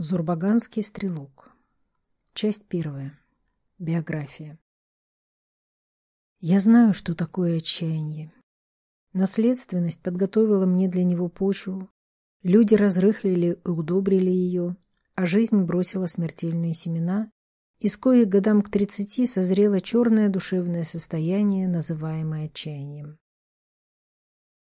Зурбаганский стрелок. Часть первая. Биография. Я знаю, что такое отчаяние. Наследственность подготовила мне для него почву, люди разрыхлили и удобрили ее, а жизнь бросила смертельные семена, из коих годам к тридцати созрело черное душевное состояние, называемое отчаянием.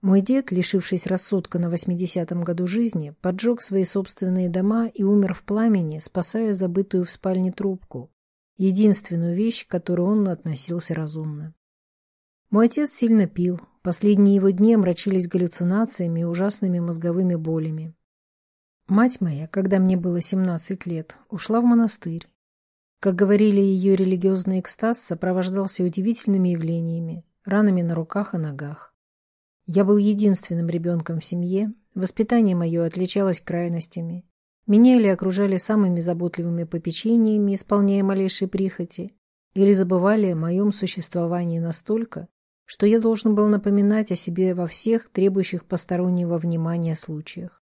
Мой дед, лишившись рассудка на 80-м году жизни, поджег свои собственные дома и умер в пламени, спасая забытую в спальне трубку, единственную вещь, к которой он относился разумно. Мой отец сильно пил, последние его дни омрачились галлюцинациями и ужасными мозговыми болями. Мать моя, когда мне было 17 лет, ушла в монастырь. Как говорили, ее религиозный экстаз сопровождался удивительными явлениями, ранами на руках и ногах. Я был единственным ребенком в семье, воспитание мое отличалось крайностями. Меня или окружали самыми заботливыми попечениями, исполняя малейшие прихоти, или забывали о моем существовании настолько, что я должен был напоминать о себе во всех требующих постороннего внимания случаях.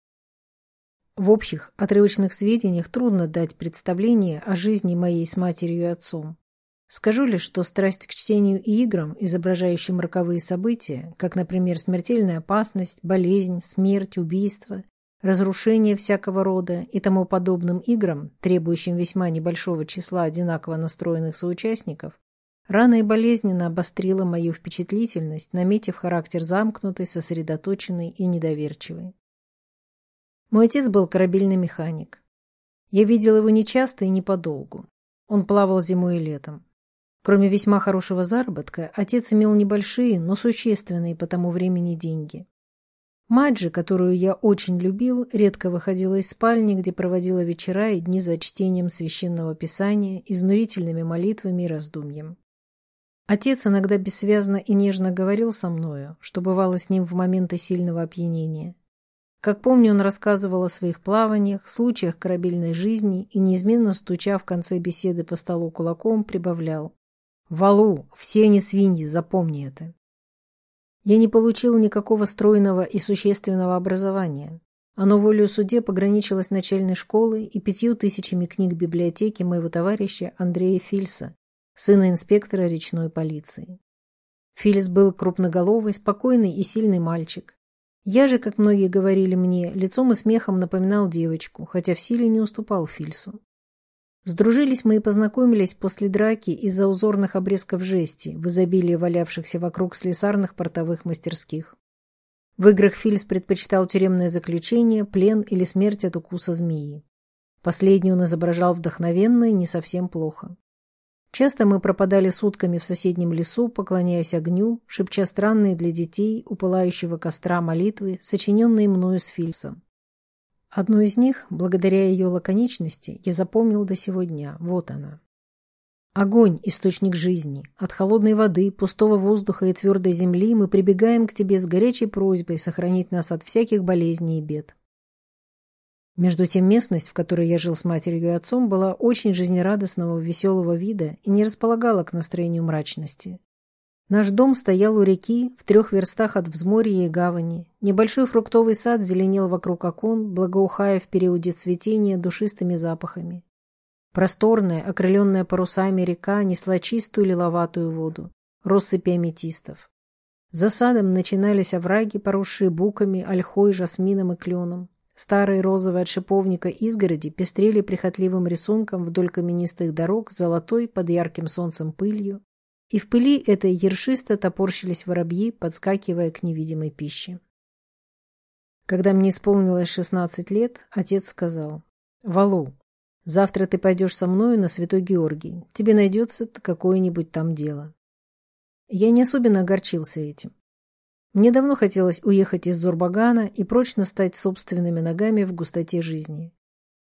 В общих, отрывочных сведениях трудно дать представление о жизни моей с матерью и отцом. Скажу лишь, что страсть к чтению и играм, изображающим роковые события, как, например, смертельная опасность, болезнь, смерть, убийство, разрушение всякого рода и тому подобным играм, требующим весьма небольшого числа одинаково настроенных соучастников, рано и болезненно обострила мою впечатлительность, наметив характер замкнутый, сосредоточенный и недоверчивый. Мой отец был корабельный механик. Я видел его нечасто и не подолгу. Он плавал зимой и летом. Кроме весьма хорошего заработка, отец имел небольшие, но существенные по тому времени деньги. Мать же, которую я очень любил, редко выходила из спальни, где проводила вечера и дни за чтением священного писания, изнурительными молитвами и раздумьем. Отец иногда бессвязно и нежно говорил со мною, что бывало с ним в моменты сильного опьянения. Как помню, он рассказывал о своих плаваниях, случаях корабельной жизни и, неизменно стуча в конце беседы по столу кулаком, прибавлял Валу, все они свиньи, запомни это. Я не получил никакого стройного и существенного образования. Оно волею суде пограничилось начальной школой и пятью тысячами книг библиотеки моего товарища Андрея Фильса, сына инспектора речной полиции. Фильс был крупноголовый, спокойный и сильный мальчик. Я же, как многие говорили мне, лицом и смехом напоминал девочку, хотя в силе не уступал Фильсу. Сдружились мы и познакомились после драки из-за узорных обрезков жести, в изобилии валявшихся вокруг слесарных портовых мастерских. В играх Фильс предпочитал тюремное заключение, плен или смерть от укуса змеи. Последний он изображал вдохновенно и не совсем плохо. Часто мы пропадали сутками в соседнем лесу, поклоняясь огню, шепча странные для детей у пылающего костра молитвы, сочиненные мною с Фильсом. Одну из них, благодаря ее лаконичности, я запомнил до сего дня. Вот она. Огонь – источник жизни. От холодной воды, пустого воздуха и твердой земли мы прибегаем к тебе с горячей просьбой сохранить нас от всяких болезней и бед. Между тем местность, в которой я жил с матерью и отцом, была очень жизнерадостного, веселого вида и не располагала к настроению мрачности. Наш дом стоял у реки, в трех верстах от взморья и гавани. Небольшой фруктовый сад зеленел вокруг окон, благоухая в периоде цветения душистыми запахами. Просторная, окрыленная парусами река несла чистую лиловатую воду, россыпи аметистов. За садом начинались овраги, поросшие буками, ольхой, жасмином и кленом. Старые розовые от шиповника изгороди пестрели прихотливым рисунком вдоль каменистых дорог золотой под ярким солнцем пылью, и в пыли этой ершисто топорщились воробьи, подскакивая к невидимой пище. Когда мне исполнилось шестнадцать лет, отец сказал, «Валу, завтра ты пойдешь со мною на Святой Георгий, тебе найдется какое-нибудь там дело». Я не особенно огорчился этим. Мне давно хотелось уехать из Зурбагана и прочно стать собственными ногами в густоте жизни.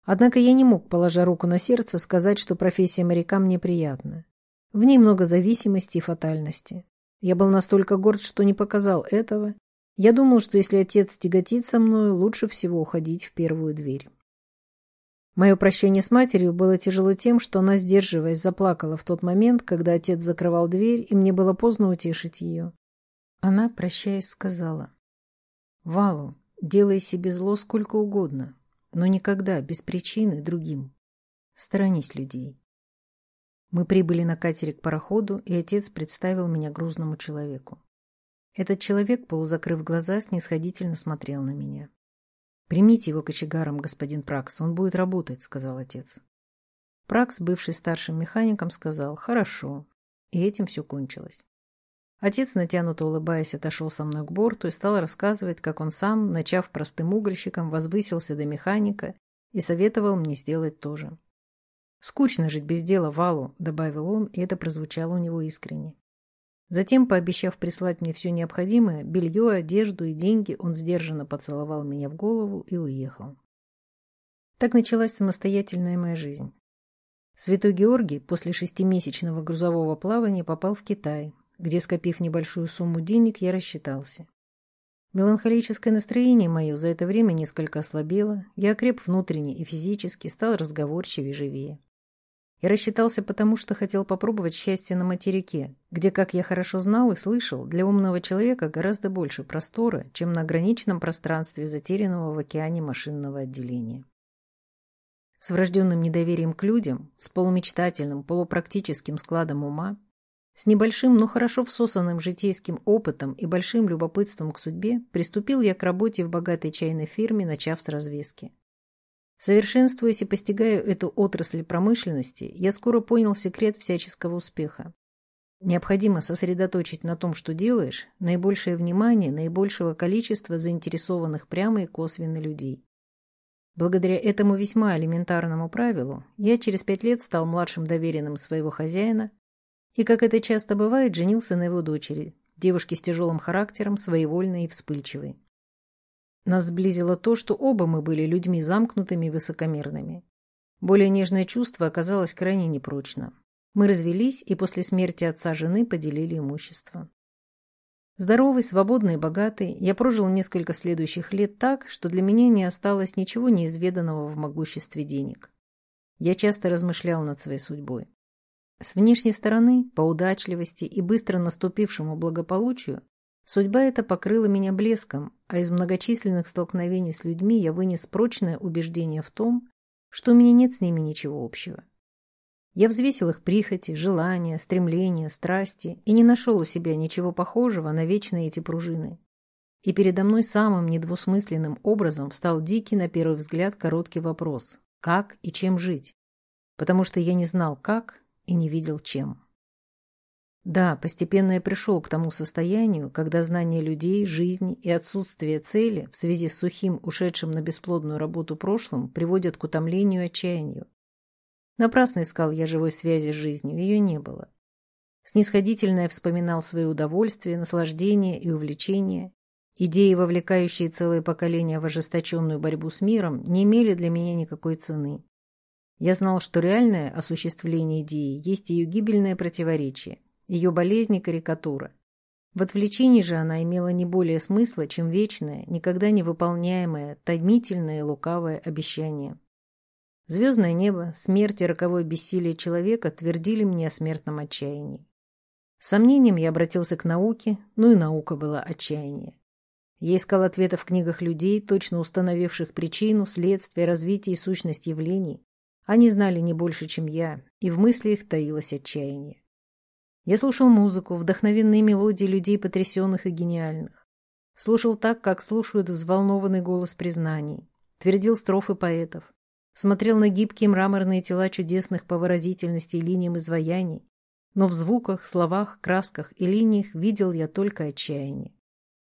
Однако я не мог, положа руку на сердце, сказать, что профессия моряка мне приятна. В ней много зависимости и фатальности. Я был настолько горд, что не показал этого. Я думал, что если отец тяготится мною, лучше всего уходить в первую дверь. Мое прощение с матерью было тяжело тем, что она, сдерживаясь, заплакала в тот момент, когда отец закрывал дверь, и мне было поздно утешить ее. Она, прощаясь, сказала, «Валу, делай себе зло сколько угодно. но никогда без причины другим. Сторонись людей. Мы прибыли на катере к пароходу, и отец представил меня грузному человеку. Этот человек, полузакрыв глаза, снисходительно смотрел на меня. «Примите его кочегаром, господин Пракс, он будет работать», — сказал отец. Пракс, бывший старшим механиком, сказал «хорошо», и этим все кончилось. Отец, натянуто улыбаясь, отошел со мной к борту и стал рассказывать, как он сам, начав простым угольщиком, возвысился до механика и советовал мне сделать то же. «Скучно жить без дела, Валу», — добавил он, и это прозвучало у него искренне. Затем, пообещав прислать мне все необходимое, белье, одежду и деньги, он сдержанно поцеловал меня в голову и уехал. Так началась самостоятельная моя жизнь. Святой Георгий после шестимесячного грузового плавания попал в Китай, где, скопив небольшую сумму денег, я рассчитался. Меланхолическое настроение мое за это время несколько ослабело, я окреп внутренне и физически, стал разговорчивее и живее. Я рассчитался потому, что хотел попробовать счастье на материке, где, как я хорошо знал и слышал, для умного человека гораздо больше простора, чем на ограниченном пространстве затерянного в океане машинного отделения. С врожденным недоверием к людям, с полумечтательным, полупрактическим складом ума, с небольшим, но хорошо всосанным житейским опытом и большим любопытством к судьбе приступил я к работе в богатой чайной фирме, начав с развески. Совершенствуясь и постигая эту отрасль промышленности, я скоро понял секрет всяческого успеха. Необходимо сосредоточить на том, что делаешь, наибольшее внимание наибольшего количества заинтересованных прямо и косвенно людей. Благодаря этому весьма элементарному правилу я через пять лет стал младшим доверенным своего хозяина и, как это часто бывает, женился на его дочери, девушке с тяжелым характером, своевольной и вспыльчивой. Нас сблизило то, что оба мы были людьми замкнутыми и высокомерными. Более нежное чувство оказалось крайне непрочно. Мы развелись и после смерти отца жены поделили имущество. Здоровый, свободный и богатый, я прожил несколько следующих лет так, что для меня не осталось ничего неизведанного в могуществе денег. Я часто размышлял над своей судьбой. С внешней стороны, по удачливости и быстро наступившему благополучию, Судьба эта покрыла меня блеском, а из многочисленных столкновений с людьми я вынес прочное убеждение в том, что у меня нет с ними ничего общего. Я взвесил их прихоти, желания, стремления, страсти и не нашел у себя ничего похожего на вечные эти пружины. И передо мной самым недвусмысленным образом встал дикий, на первый взгляд, короткий вопрос – как и чем жить? Потому что я не знал, как и не видел, чем. Да, постепенно я пришел к тому состоянию, когда знание людей, жизни и отсутствие цели в связи с сухим, ушедшим на бесплодную работу прошлым приводят к утомлению и отчаянию. Напрасно искал я живой связи с жизнью, ее не было. Снисходительно я вспоминал свои удовольствия, наслаждения и увлечения. Идеи, вовлекающие целое поколение в ожесточенную борьбу с миром, не имели для меня никакой цены. Я знал, что реальное осуществление идеи есть ее гибельное противоречие – ее болезни карикатура. В отвлечении же она имела не более смысла, чем вечное, никогда не выполняемое, томительное и лукавое обещание. Звездное небо, смерть и роковое бессилие человека твердили мне о смертном отчаянии. С сомнением я обратился к науке, ну и наука была отчаяние. Я искал ответы в книгах людей, точно установивших причину, следствие, развитие и сущность явлений. Они знали не больше, чем я, и в мысли их таилось отчаяние. Я слушал музыку, вдохновенные мелодии людей потрясенных и гениальных. Слушал так, как слушают взволнованный голос признаний. Твердил строфы поэтов. Смотрел на гибкие мраморные тела чудесных по выразительности и линиям изваяний. Но в звуках, словах, красках и линиях видел я только отчаяние.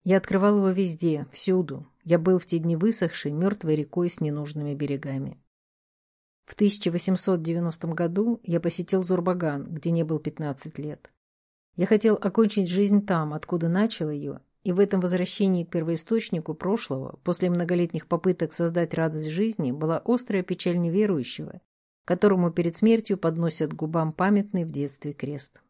Я открывал его везде, всюду. Я был в те дни высохшей, мертвой рекой с ненужными берегами. В 1890 году я посетил Зурбаган, где не был 15 лет. Я хотел окончить жизнь там, откуда начал ее, и в этом возвращении к первоисточнику прошлого, после многолетних попыток создать радость жизни, была острая печаль неверующего, которому перед смертью подносят губам памятный в детстве крест.